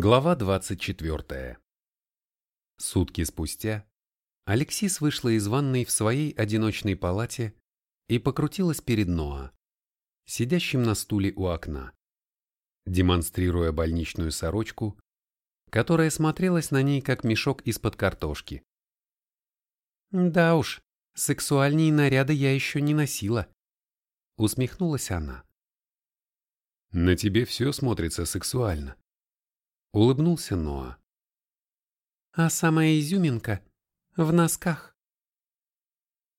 Глава 24. Сутки спустя Алексис вышла из ванной в своей одиночной палате и покрутилась перед Ноа, сидящим на стуле у окна, демонстрируя больничную сорочку, которая смотрелась на ней как мешок из-под картошки. «Да уж, сексуальные наряды я еще не носила», — усмехнулась она. «На тебе все смотрится сексуально», Улыбнулся Ноа. А самая изюминка в носках.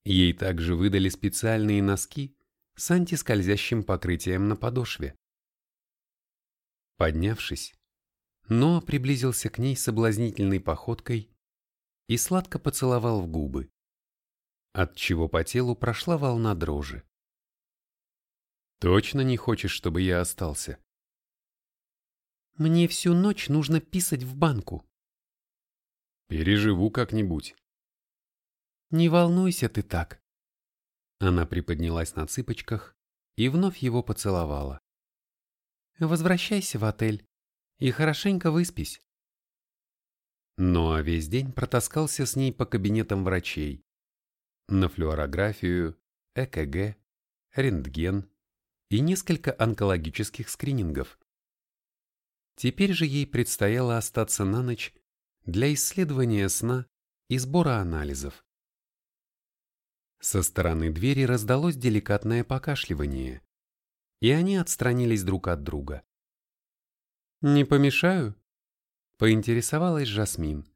Ей также выдали специальные носки с антискользящим покрытием на подошве. Поднявшись, Ноа приблизился к ней соблазнительной походкой и сладко поцеловал в губы, от чего по телу прошла волна дрожи. «Точно не хочешь, чтобы я остался?» Мне всю ночь нужно писать в банку. Переживу как-нибудь. Не волнуйся ты так. Она приподнялась на цыпочках и вновь его поцеловала. Возвращайся в отель и хорошенько выспись. Ну а весь день протаскался с ней по кабинетам врачей. На флюорографию, ЭКГ, рентген и несколько онкологических скринингов. Теперь же ей предстояло остаться на ночь для исследования сна и сбора анализов. Со стороны двери раздалось деликатное покашливание, и они отстранились друг от друга. «Не помешаю?» – поинтересовалась Жасмин.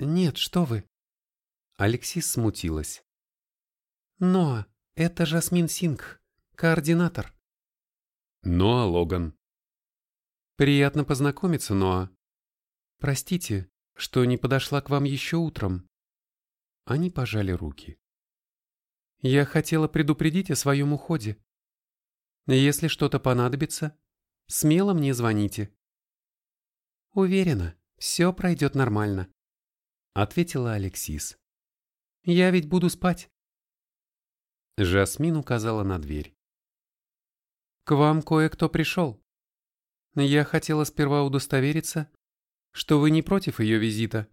«Нет, что вы!» Алексис смутилась. «Ноа, это Жасмин Сингх, координатор». «Ноа Логан», Приятно познакомиться, Ноа. Простите, что не подошла к вам еще утром. Они пожали руки. Я хотела предупредить о своем уходе. Если что-то понадобится, смело мне звоните. Уверена, все пройдет нормально, ответила Алексис. Я ведь буду спать. Жасмин указала на дверь. К вам кое-кто пришел. Я хотела сперва удостовериться, что вы не против ее визита,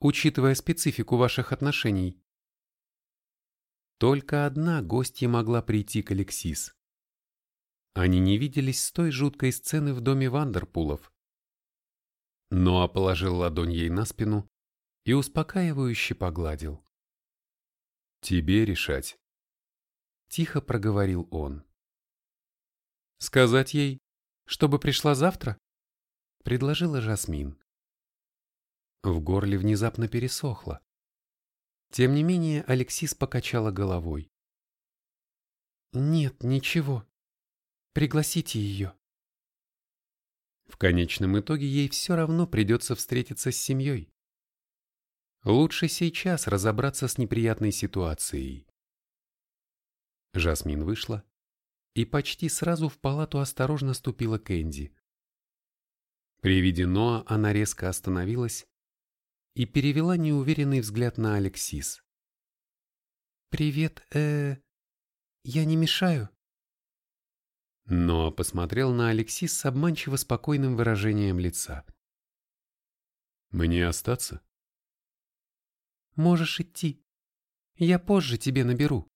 учитывая специфику ваших отношений. Только одна гостья могла прийти к Алексис. Они не виделись с той жуткой сцены в доме Вандерпулов. Ноа положил ладонь ей на спину и успокаивающе погладил. «Тебе решать», — тихо проговорил он. «Сказать ей, чтобы пришла завтра?» — предложила Жасмин. В горле внезапно пересохло. Тем не менее Алексис покачала головой. «Нет, ничего. Пригласите ее». В конечном итоге ей все равно придется встретиться с семьей. Лучше сейчас разобраться с неприятной ситуацией. Жасмин вышла, и почти сразу в палату осторожно ступила Кэнди. При виде Ноа она резко остановилась и перевела неуверенный взгляд на Алексис. «Привет, э, я не мешаю?» Ноа посмотрел на Алексис с обманчиво спокойным выражением лица. «Мне остаться?» «Можешь идти. Я позже тебе наберу».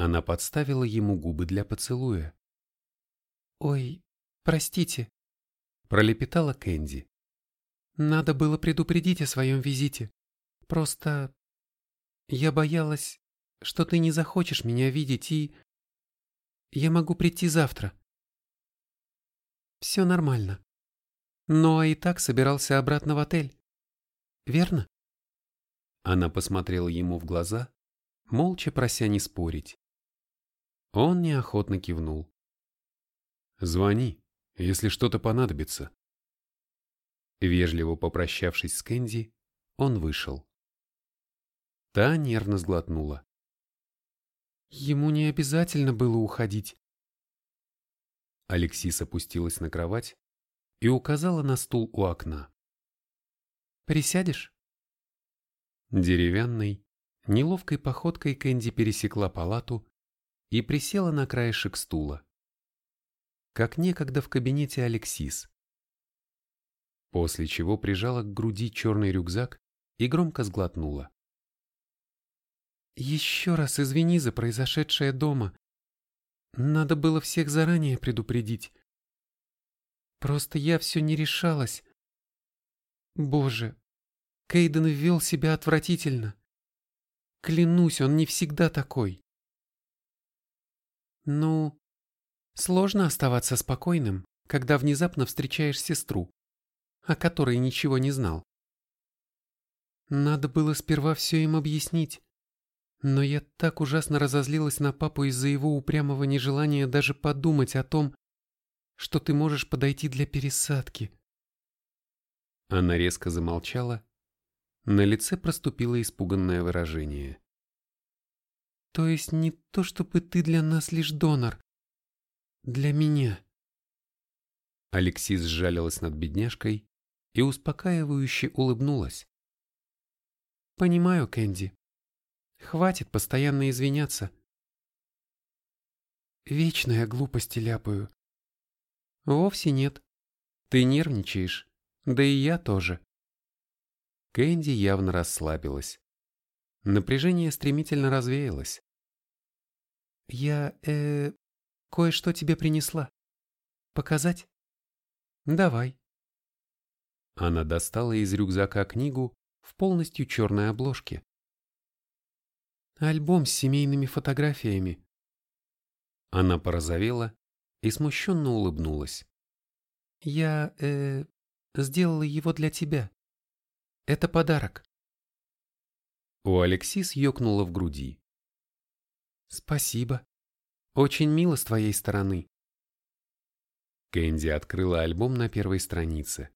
Она подставила ему губы для поцелуя. «Ой, простите», — пролепетала Кэнди. «Надо было предупредить о своем визите. Просто я боялась, что ты не захочешь меня видеть и... Я могу прийти завтра». «Все нормально. Но и так собирался обратно в отель. Верно?» Она посмотрела ему в глаза, молча прося не спорить. Он неохотно кивнул. «Звони, если что-то понадобится». Вежливо попрощавшись с Кэнди, он вышел. Та нервно сглотнула. Ему не обязательно было уходить. Алексис опустилась на кровать и указала на стул у окна. «Присядешь?» Деревянной, неловкой походкой Кэнди пересекла палату и присела на краешек стула. Как некогда в кабинете Алексис, после чего прижала к груди черный рюкзак и громко сглотнула. «Еще раз извини за произошедшее дома. Надо было всех заранее предупредить. Просто я все не решалась. Боже, Кейден ввел себя отвратительно. Клянусь, он не всегда такой. Ну, сложно оставаться спокойным, когда внезапно встречаешь сестру, о которой ничего не знал. Надо было сперва все им объяснить. Но я так ужасно разозлилась на папу из-за его упрямого нежелания даже подумать о том, что ты можешь подойти для пересадки. Она резко замолчала. На лице проступило испуганное выражение. То есть не то, чтобы ты для нас лишь донор. Для меня. Алексис сжалилась над бедняжкой и успокаивающе улыбнулась. Понимаю, Кэнди. Хватит постоянно извиняться. Вечно я глупости ляпаю. Вовсе нет. Ты нервничаешь. Да и я тоже. Кэнди явно расслабилась. Напряжение стремительно развеялось. Я, э, кое-что тебе принесла. Показать? Давай. Она достала из рюкзака книгу в полностью черной обложке. Альбом с семейными фотографиями. Она порозовела и смущенно улыбнулась. Я, э, сделала его для тебя. Это подарок. У Алексис ёкнуло в груди. Спасибо. Очень мило с твоей стороны. Кэнди открыла альбом на первой странице.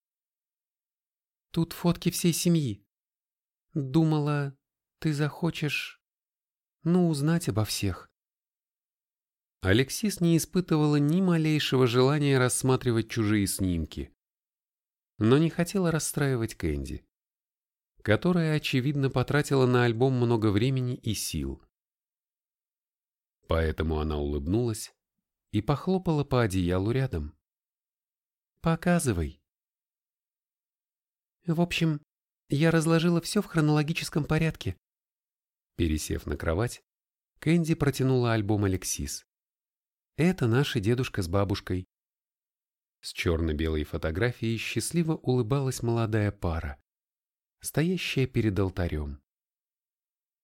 Тут фотки всей семьи. Думала, ты захочешь, ну, узнать обо всех. Алексис не испытывала ни малейшего желания рассматривать чужие снимки, но не хотела расстраивать Кэнди, которая, очевидно, потратила на альбом много времени и сил. Поэтому она улыбнулась и похлопала по одеялу рядом. «Показывай». В общем, я разложила все в хронологическом порядке. Пересев на кровать, Кэнди протянула альбом Алексис. Это наши дедушка с бабушкой. С черно-белой фотографией счастливо улыбалась молодая пара, стоящая перед алтарем.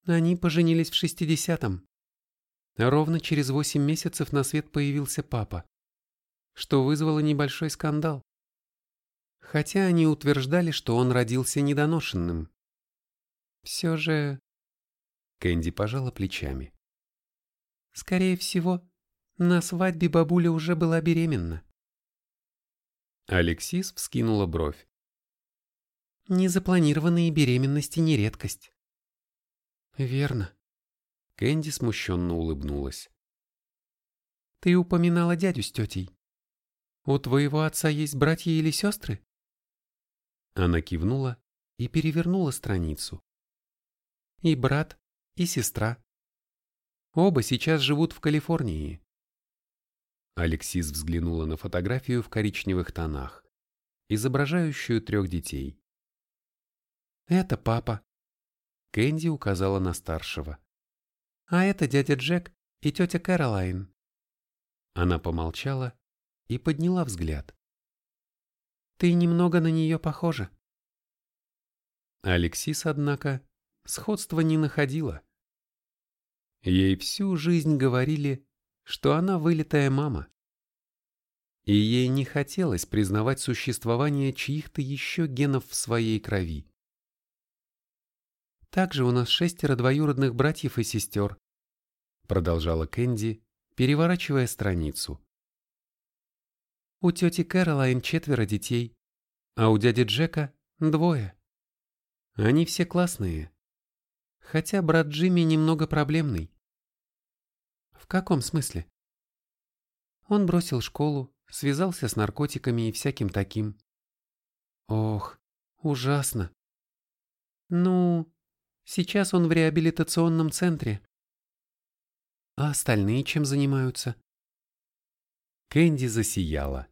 Они поженились в шестидесятом. Ровно через восемь месяцев на свет появился папа, что вызвало небольшой скандал хотя они утверждали, что он родился недоношенным. Все же... Кэнди пожала плечами. Скорее всего, на свадьбе бабуля уже была беременна. Алексис вскинула бровь. Незапланированные беременности не редкость. Верно. Кэнди смущенно улыбнулась. Ты упоминала дядю с тетей. У твоего отца есть братья или сестры? Она кивнула и перевернула страницу. И брат, и сестра. Оба сейчас живут в Калифорнии. Алексис взглянула на фотографию в коричневых тонах, изображающую трех детей. «Это папа», — Кэнди указала на старшего. «А это дядя Джек и тетя Кэролайн». Она помолчала и подняла взгляд. Ты немного на нее похожа. Алексис, однако, сходства не находила. Ей всю жизнь говорили, что она вылитая мама. И ей не хотелось признавать существование чьих-то еще генов в своей крови. «Также у нас шестеро двоюродных братьев и сестер», продолжала Кэнди, переворачивая страницу. У тети Кэролайн четверо детей, а у дяди Джека двое. Они все классные. Хотя брат Джимми немного проблемный. В каком смысле? Он бросил школу, связался с наркотиками и всяким таким. Ох, ужасно. Ну, сейчас он в реабилитационном центре. А остальные чем занимаются? Кэнди засияла.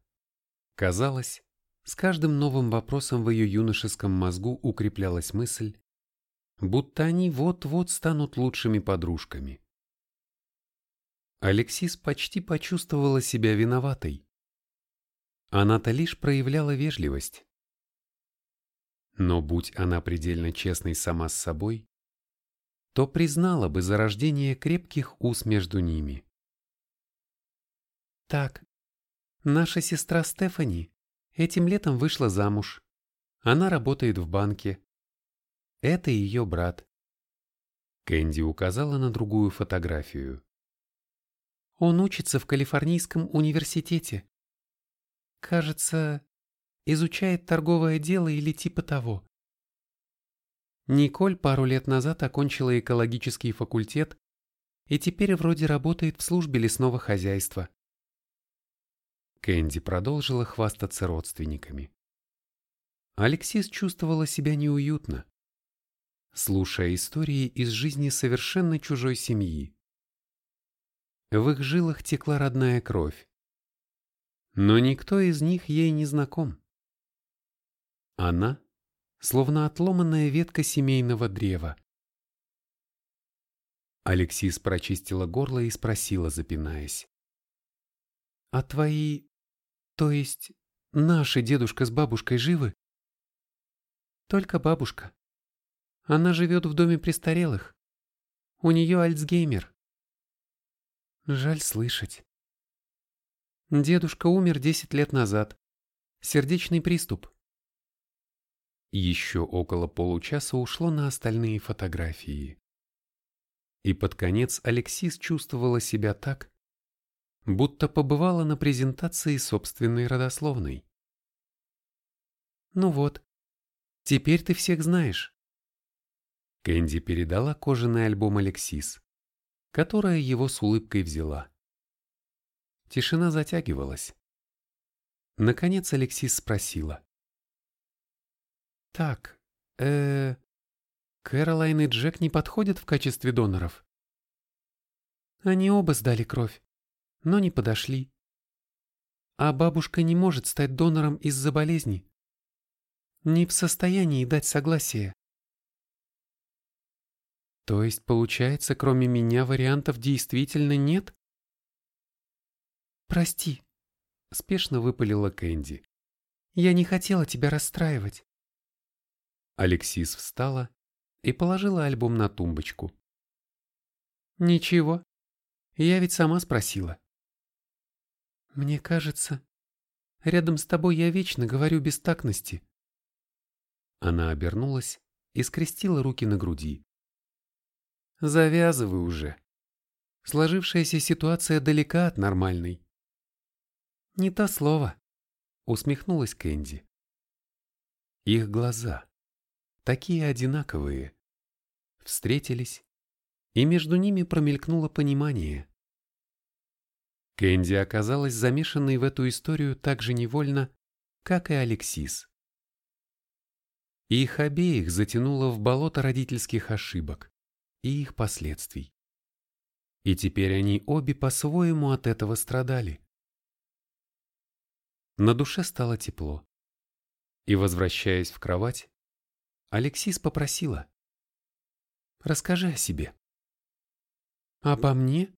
Казалось, С каждым новым вопросом в ее юношеском мозгу укреплялась мысль, будто они вот-вот станут лучшими подружками. Алексис почти почувствовала себя виноватой. Она-то лишь проявляла вежливость. Но будь она предельно честной сама с собой, то признала бы зарождение крепких уз между ними. Так, наша сестра Стефани этим летом вышла замуж. Она работает в банке. Это ее брат. Кэнди указала на другую фотографию. Он учится в Калифорнийском университете. Кажется, изучает торговое дело или типа того. Николь пару лет назад окончила экологический факультет и теперь вроде работает в службе лесного хозяйства. Кэнди продолжила хвастаться родственниками. Алексис чувствовала себя неуютно, слушая истории из жизни совершенно чужой семьи. В их жилах текла родная кровь. Но никто из них ей не знаком. Она словно отломанная ветка семейного древа. Алексис прочистила горло и спросила, запинаясь. «А твои, то есть наши дедушка с бабушкой живы?» «Только бабушка. Она живет в доме престарелых. У нее Альцгеймер. Жаль слышать. Дедушка умер десять лет назад. Сердечный приступ. Еще около получаса ушло на остальные фотографии. И под конец Алексис чувствовала себя так, будто побывала на презентации собственной родословной. «Ну вот, теперь ты всех знаешь». Кэнди передала кожаный альбом Алексис которая его с улыбкой взяла. Тишина затягивалась. Наконец Алексис спросила. «Так, э, Кэролайн и Джек не подходят в качестве доноров?» Они оба сдали кровь, но не подошли. А бабушка не может стать донором из-за болезни. Не в состоянии дать согласие. То есть, получается, кроме меня вариантов действительно нет? Прости, спешно выпалила Кэнди. Я не хотела тебя расстраивать. Алексис встала и положила альбом на тумбочку. Ничего, я ведь сама спросила. Мне кажется, рядом с тобой я вечно говорю без бестактности. Она обернулась и скрестила руки на груди. Завязывай уже. Сложившаяся ситуация далека от нормальной. Не то слово, усмехнулась Кэнди. Их глаза, такие одинаковые, встретились, и между ними промелькнуло понимание. Кэнди оказалась замешанной в эту историю так же невольно, как и Алексис. Их обеих затянуло в болото родительских ошибок и их последствий. И теперь они обе по-своему от этого страдали. На душе стало тепло. И, возвращаясь в кровать, Алексис попросила. «Расскажи о себе». «Обо мне?»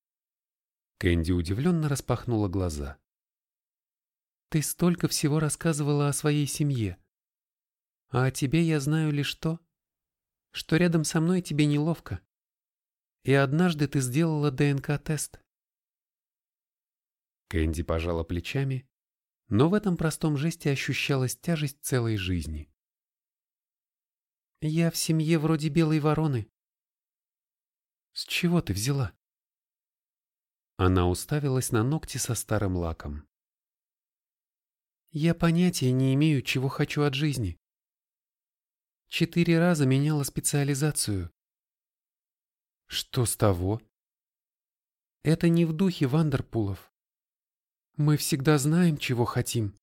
Кэнди удивленно распахнула глаза. «Ты столько всего рассказывала о своей семье. А о тебе я знаю лишь то, что рядом со мной тебе неловко и однажды ты сделала ДНК-тест. Кэнди пожала плечами, но в этом простом жесте ощущалась тяжесть целой жизни. Я в семье вроде белой вороны. С чего ты взяла? Она уставилась на ногти со старым лаком. Я понятия не имею, чего хочу от жизни. Четыре раза меняла специализацию. Что с того? Это не в духе Вандерпулов. Мы всегда знаем, чего хотим.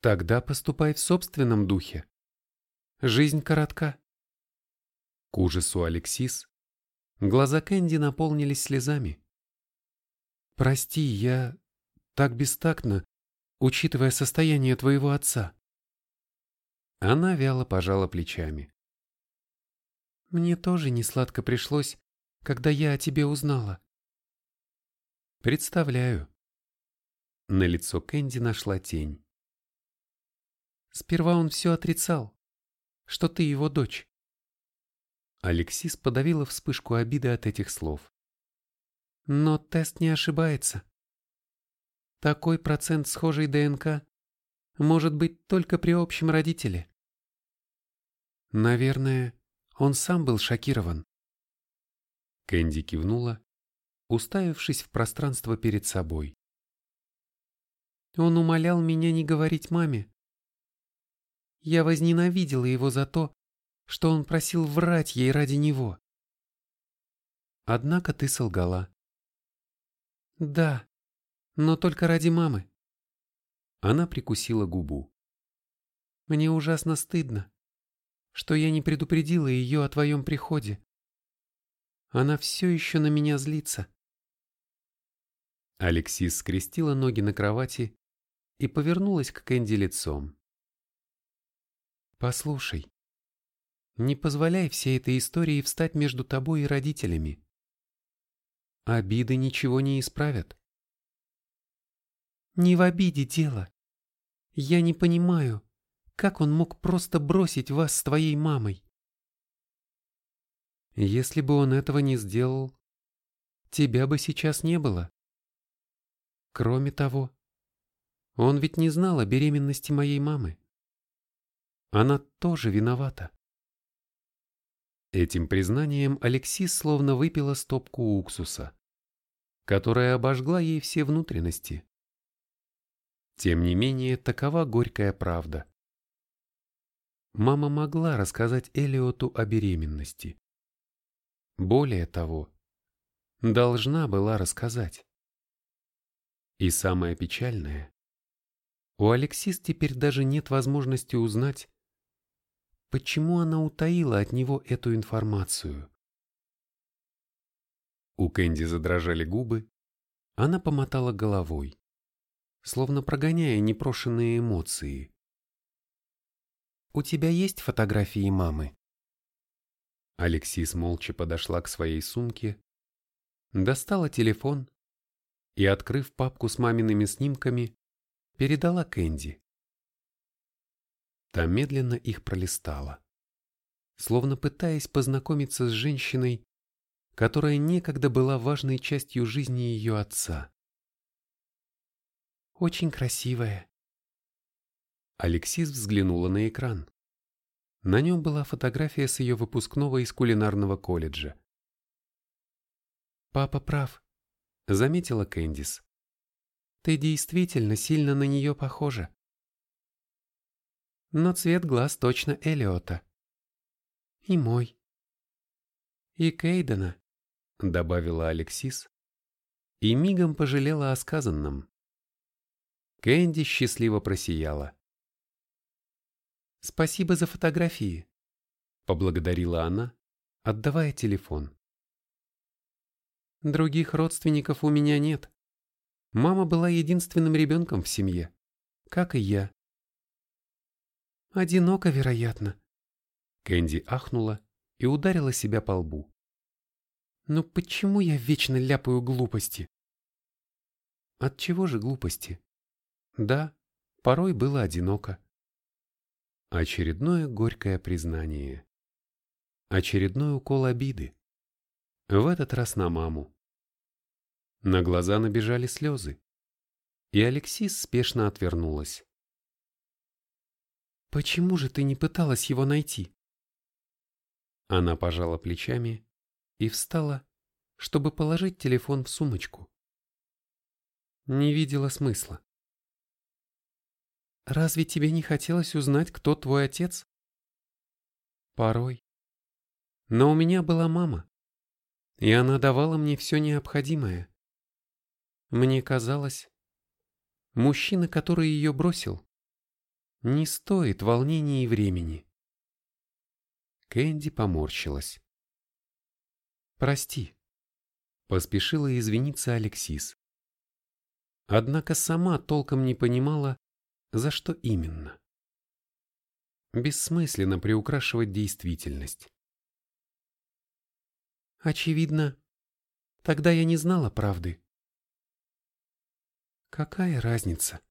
Тогда поступай в собственном духе. Жизнь коротка. К ужасу Алексис глаза Кэнди наполнились слезами. Прости, я так бестактно. учитывая состояние твоего отца. Она вяло пожала плечами. Мне тоже не сладко пришлось, когда я о тебе узнала. Представляю. На лицо Кэнди нашла тень. Сперва он все отрицал, что ты его дочь. Алексис подавила вспышку обиды от этих слов. Но тест не ошибается. Такой процент схожей ДНК может быть только при общем родителе. Наверное, он сам был шокирован. Кэнди кивнула, уставившись в пространство перед собой. Он умолял меня не говорить маме. Я возненавидела его за то, что он просил врать ей ради него. Однако ты солгала. Да, но только ради мамы. Она прикусила губу. Мне ужасно стыдно, что я не предупредила ее о твоем приходе. Она все еще на меня злится. Алексис скрестила ноги на кровати и повернулась к Кэнди лицом. «Послушай, не позволяй всей этой истории встать между тобой и родителями. Обиды ничего не исправят. Не в обиде дело. Я не понимаю, как он мог просто бросить вас с твоей мамой. Если бы он этого не сделал, тебя бы сейчас не было. Кроме того, он ведь не знал о беременности моей мамы. Она тоже виновата. Этим признанием Алексис словно выпила стопку уксуса, которая обожгла ей все внутренности. Тем не менее, такова горькая правда. Мама могла рассказать Элиоту о беременности. Более того, должна была рассказать. И самое печальное, у Алексис теперь даже нет возможности узнать, почему она утаила от него эту информацию. У Кэнди задрожали губы, она помотала головой словно прогоняя непрошенные эмоции. «У тебя есть фотографии мамы?» Алексис молча подошла к своей сумке, достала телефон и, открыв папку с мамиными снимками, передала Кэнди. Та медленно их пролистала, словно пытаясь познакомиться с женщиной, которая некогда была важной частью жизни ее отца очень красивая. Алексис взглянула на экран. На нем была фотография с ее выпускного из кулинарного колледжа. «Папа прав», — заметила Кэндис. «Ты действительно сильно на нее похожа. Но цвет глаз точно Элиота. И мой. И Кейдена», — добавила Алексис, и мигом пожалела о сказанном. Кэнди счастливо просияла. «Спасибо за фотографии», — поблагодарила она, отдавая телефон. «Других родственников у меня нет. Мама была единственным ребенком в семье, как и я». «Одиноко, вероятно». Кэнди ахнула и ударила себя по лбу. «Но почему я вечно ляпаю глупости?» «От чего же глупости?» Да, порой было одиноко. Очередное горькое признание. Очередной укол обиды. В этот раз на маму. На глаза набежали слезы. И Алексис спешно отвернулась. «Почему же ты не пыталась его найти?» Она пожала плечами и встала, чтобы положить телефон в сумочку. Не видела смысла. Разве тебе не хотелось узнать, кто твой отец? Порой. Но у меня была мама, и она давала мне все необходимое. Мне казалось, мужчина, который ее бросил, не стоит волнений и времени. Кэнди поморщилась. «Прости», — поспешила извиниться Алексис. однако сама толком не понимала, за что именно. Бессмысленно приукрашивать действительность. Очевидно, тогда я не знала правды. Какая разница?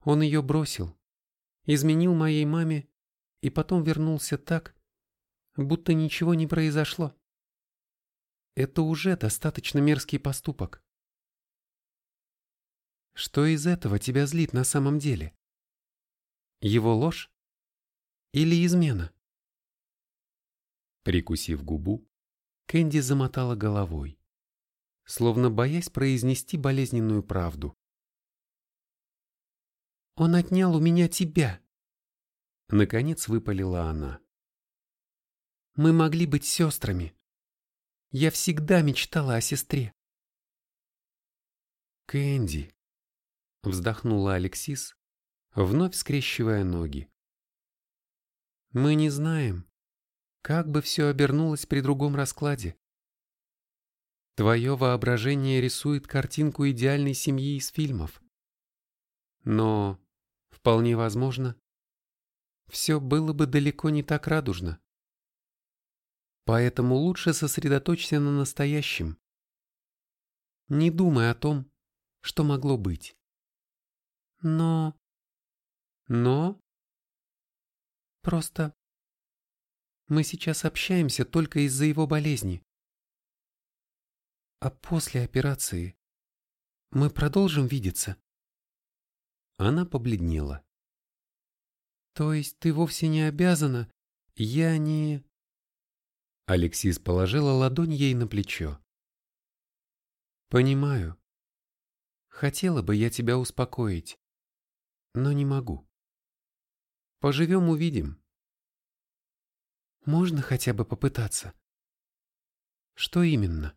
Он ее бросил, изменил моей маме и потом вернулся так, будто ничего не произошло. Это уже достаточно мерзкий поступок. Что из этого тебя злит на самом деле? Его ложь? Или измена? Прикусив губу, Кэнди замотала головой, словно боясь произнести болезненную правду. «Он отнял у меня тебя!» Наконец выпалила она. «Мы могли быть сестрами. Я всегда мечтала о сестре». «Кэнди!» Вздохнула Алексис, вновь скрещивая ноги. Мы не знаем, как бы все обернулось при другом раскладе. Твое воображение рисует картинку идеальной семьи из фильмов. Но, вполне возможно, все было бы далеко не так радужно. Поэтому лучше сосредоточься на настоящем. Не думай о том, что могло быть. Но... Но... Просто... Мы сейчас общаемся только из-за его болезни. А после операции мы продолжим видеться? Она побледнела. То есть ты вовсе не обязана? Я не... Алексис положила ладонь ей на плечо. Понимаю. Хотела бы я тебя успокоить но не могу. Поживем – увидим. Можно хотя бы попытаться? Что именно?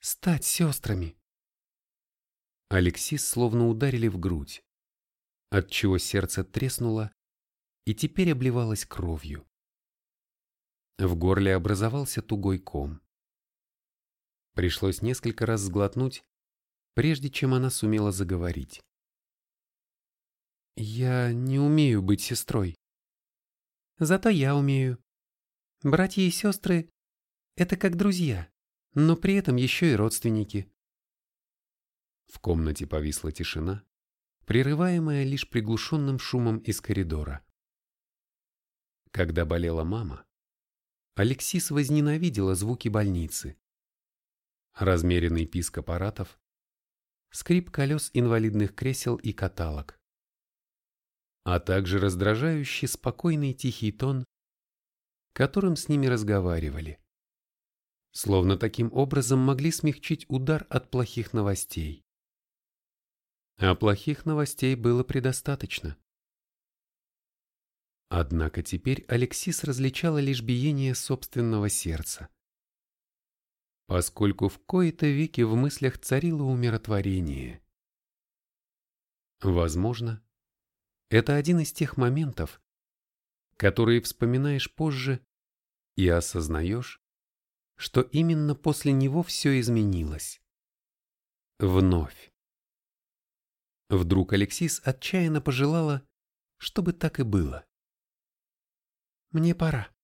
Стать сестрами. Алексис словно ударили в грудь, отчего сердце треснуло и теперь обливалось кровью. В горле образовался тугой ком. Пришлось несколько раз сглотнуть, прежде чем она сумела заговорить. Я не умею быть сестрой. Зато я умею. Братья и сестры — это как друзья, но при этом еще и родственники. В комнате повисла тишина, прерываемая лишь приглушенным шумом из коридора. Когда болела мама, Алексис возненавидела звуки больницы. Размеренный писк аппаратов, скрип колес инвалидных кресел и каталог а также раздражающий спокойный тихий тон, которым с ними разговаривали. Словно таким образом могли смягчить удар от плохих новостей. А плохих новостей было предостаточно. Однако теперь Алексис различала лишь биение собственного сердца. Поскольку в кои-то веки в мыслях царило умиротворение. Возможно, это один из тех моментов, которые вспоминаешь позже и осознаешь, что именно после него все изменилось. Вновь. Вдруг Алексис отчаянно пожелала, чтобы так и было. «Мне пора».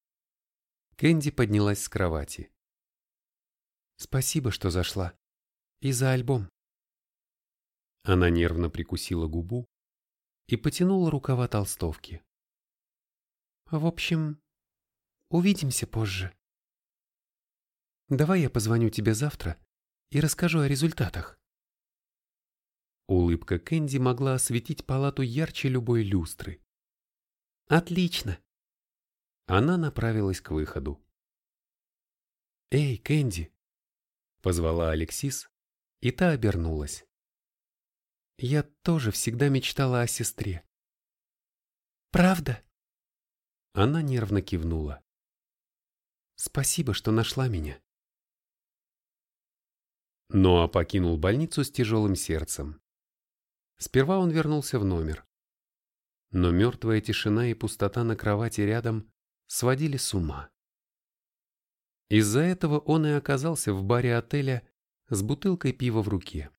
Кэнди поднялась с кровати. «Спасибо, что зашла. И за альбом». Она нервно прикусила губу, и потянула рукава толстовки. В общем, увидимся позже. Давай я позвоню тебе завтра и расскажу о результатах. Улыбка Кэнди могла осветить палату ярче любой люстры. Отлично. Она направилась к выходу. Эй, Кэнди, позвала Алексис, и та обернулась. Я тоже всегда мечтала о сестре. Правда? Она нервно кивнула. Спасибо, что нашла меня. Ноа покинул больницу с тяжелым сердцем. Сперва он вернулся в номер. Но мертвая тишина и пустота на кровати рядом сводили с ума. Из-за этого он и оказался в баре отеля с бутылкой пива в руке.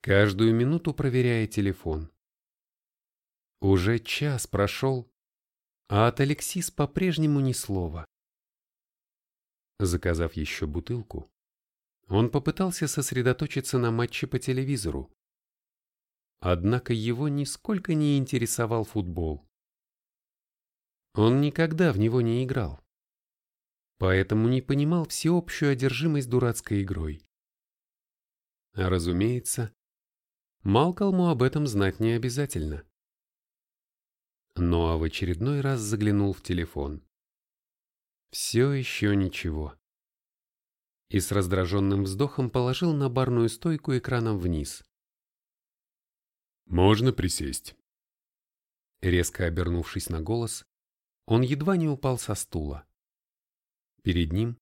каждую минуту проверяя телефон. Уже час прошел, а от Алексис по-прежнему ни слова. Заказав еще бутылку, он попытался сосредоточиться на матче по телевизору. Однако его нисколько не интересовал футбол. Он никогда в него не играл, поэтому не понимал всеобщую одержимость дурацкой игрой. А разумеется, Малкольму об этом знать не обязательно. Ноа в очередной раз заглянул в телефон. Все еще ничего. И с раздраженным вздохом положил на барную стойку экраном вниз. «Можно присесть?» Резко обернувшись на голос, он едва не упал со стула. Перед ним,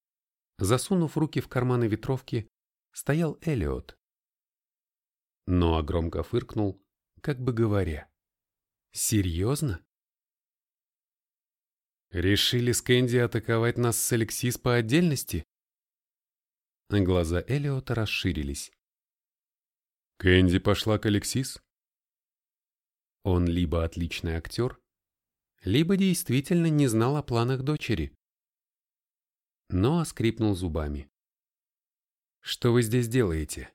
засунув руки в карманы ветровки, стоял Элиот. Ноа громко фыркнул, как бы говоря. «Серьезно?» Решили с Кэнди атаковать нас с Алексис по отдельности? Глаза Элиота расширились. Кэнди пошла к Алексис? Он либо отличный актер, либо действительно не знал о планах дочери. Но скрипнул зубами. «Что вы здесь делаете?»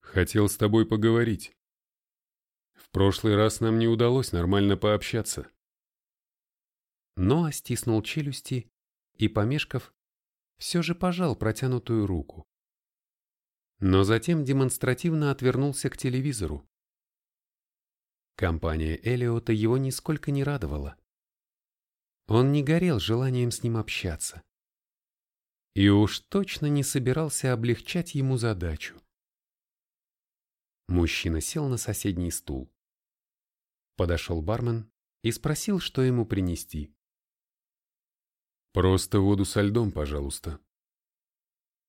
«Хотел с тобой поговорить. В прошлый раз нам не удалось нормально пообщаться но стиснул челюсти и, помешков, все же пожал протянутую руку. Но затем демонстративно отвернулся к телевизору. Компания Элиота его нисколько не радовала. Он не горел желанием с ним общаться. И уж точно не собирался облегчать ему задачу. Мужчина сел на соседний стул. Подошел бармен и спросил, что ему принести. «Просто воду со льдом, пожалуйста».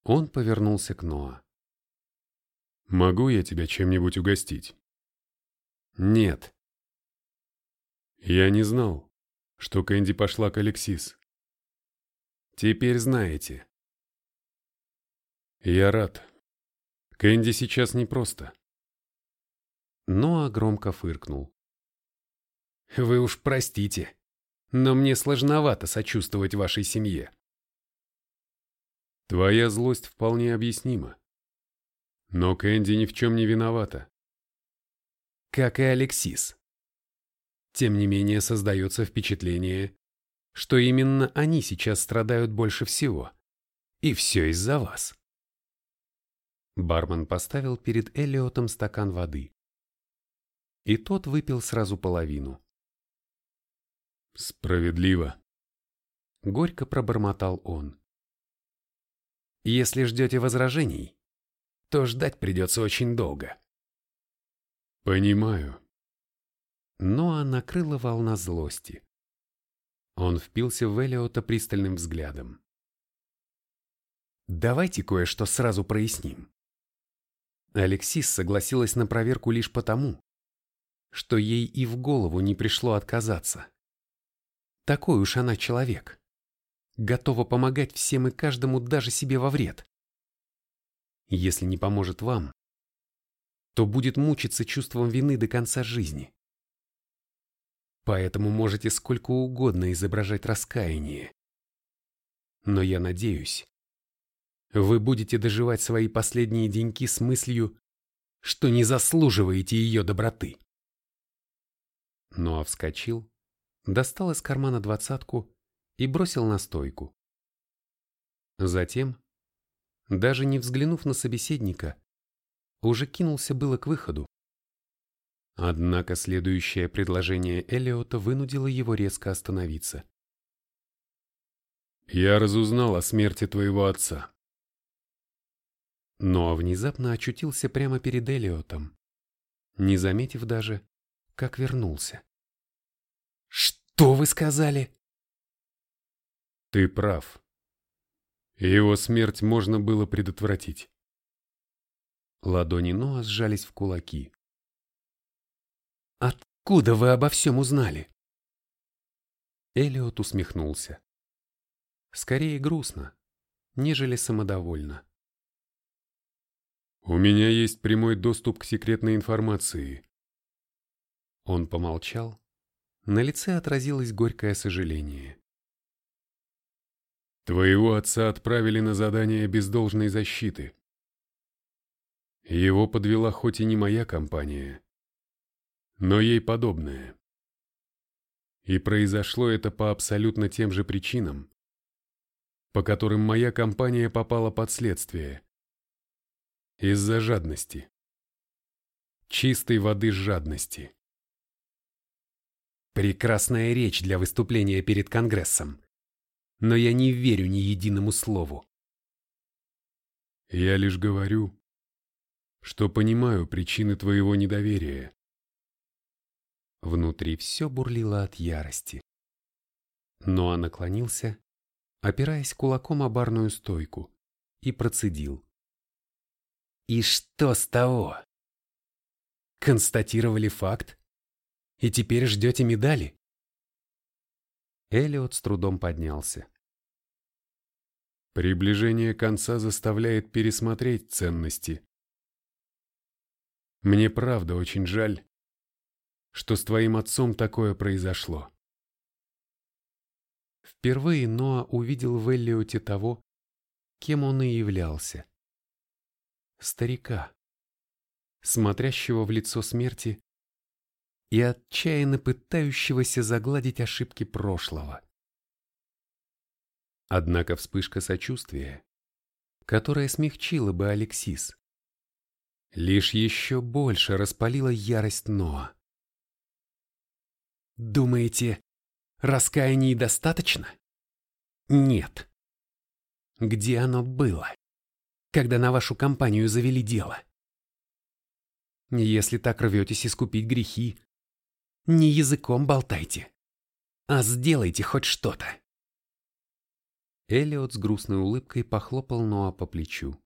Он повернулся к Ноа. «Могу я тебя чем-нибудь угостить?» «Нет». «Я не знал, что Кэнди пошла к Алексис». «Теперь знаете». «Я рад. Кэнди сейчас непросто». Ноа громко фыркнул. «Вы уж простите но мне сложновато сочувствовать вашей семье. Твоя злость вполне объяснима. Но Кэнди ни в чем не виновата. Как и Алексис. Тем не менее создается впечатление, что именно они сейчас страдают больше всего. И все из-за вас. Бармен поставил перед Эллиотом стакан воды. И тот выпил сразу половину. Справедливо. Горько пробормотал он. Если ждете возражений, то ждать придется очень долго. Понимаю. Но она накрыла волна злости. Он впился в Элиота пристальным взглядом. Давайте кое-что сразу проясним. Алексис согласилась на проверку лишь потому, что ей и в голову не пришло отказаться. Такой уж она человек. Готова помогать всем и каждому, даже себе во вред. Если не поможет вам, то будет мучиться чувством вины до конца жизни. Поэтому можете сколько угодно изображать раскаяние. Но я надеюсь, вы будете доживать свои последние деньки с мыслью, что не заслуживаете ее доброты. Ну а вскочил достал из кармана двадцатку и бросил на стойку. Затем, даже не взглянув на собеседника, уже кинулся было к выходу. Однако следующее предложение Элиота вынудило его резко остановиться. «Я разузнал о смерти твоего отца». Но внезапно очутился прямо перед Элиотом, не заметив даже, как вернулся. «Что вы сказали?» «Ты прав. Его смерть можно было предотвратить». Ладони Ноа сжались в кулаки. «Откуда вы обо всем узнали?» Элиот усмехнулся. Скорее грустно, нежели самодовольно. У меня есть прямой доступ к секретной информации. Он помолчал. На лице отразилось горькое сожаление. Твоего отца отправили на задание без должной защиты. Его подвела хоть и не моя компания, но ей подобное. И произошло это по абсолютно тем же причинам, по которым моя компания попала под следствие. Из-за жадности. Чистой воды жадности. Прекрасная речь для выступления перед Конгрессом. Но я не верю ни единому слову. Я лишь говорю, что понимаю причины твоего недоверия. Внутри все бурлило от ярости. Ноа наклонился, опираясь кулаком о барную стойку, и процедил. И что с того? Констатировали факт? И теперь ждете медали? Элиот с трудом поднялся. Приближение конца заставляет пересмотреть ценности. Мне правда очень жаль, что с твоим отцом такое произошло. Впервые Ноа увидел в Эллиоте того, кем он и являлся. Старика, смотрящего в лицо смерти и отчаянно пытающегося загладить ошибки прошлого. Однако вспышка сочувствия, которая смягчила бы Алексис, лишь еще больше распалила ярость Ноа. Думаете, раскаяний достаточно? Нет. Где оно было, когда на вашу компанию завели дело? Если так рветесь искупить грехи, не языком болтайте, а сделайте хоть что-то. Элиот с грустной улыбкой похлопал Ноа по плечу.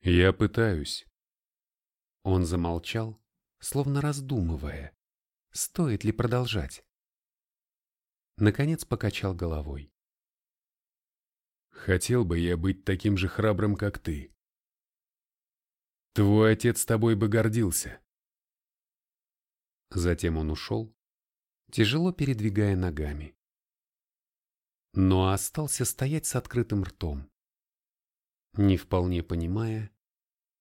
«Я пытаюсь». Он замолчал, словно раздумывая, стоит ли продолжать. Наконец покачал головой. «Хотел бы я быть таким же храбрым, как ты. Твой отец тобой бы гордился». Затем он ушел, тяжело передвигая ногами но остался стоять с открытым ртом, не вполне понимая,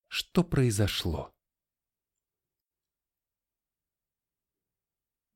что произошло.